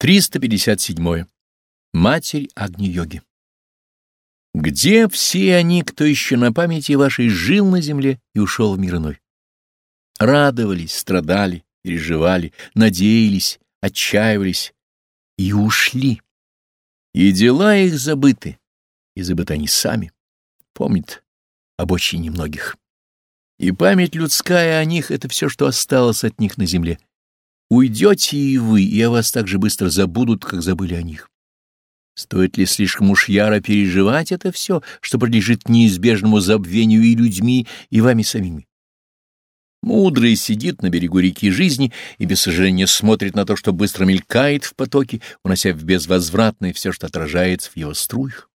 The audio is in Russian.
357. Матерь Агни-йоги. Где все они, кто еще на памяти вашей жил на земле и ушел в мир иной? Радовались, страдали, переживали, надеялись, отчаивались и ушли. И дела их забыты, и забыты они сами. Помнят об очень немногих. И память людская о них — это все, что осталось от них на земле — Уйдете и вы, и о вас так же быстро забудут, как забыли о них. Стоит ли слишком уж яро переживать это все, что подлежит неизбежному забвению и людьми, и вами самими? Мудрый сидит на берегу реки жизни и без сожаления смотрит на то, что быстро мелькает в потоке, унося в безвозвратное все, что отражается в его струях.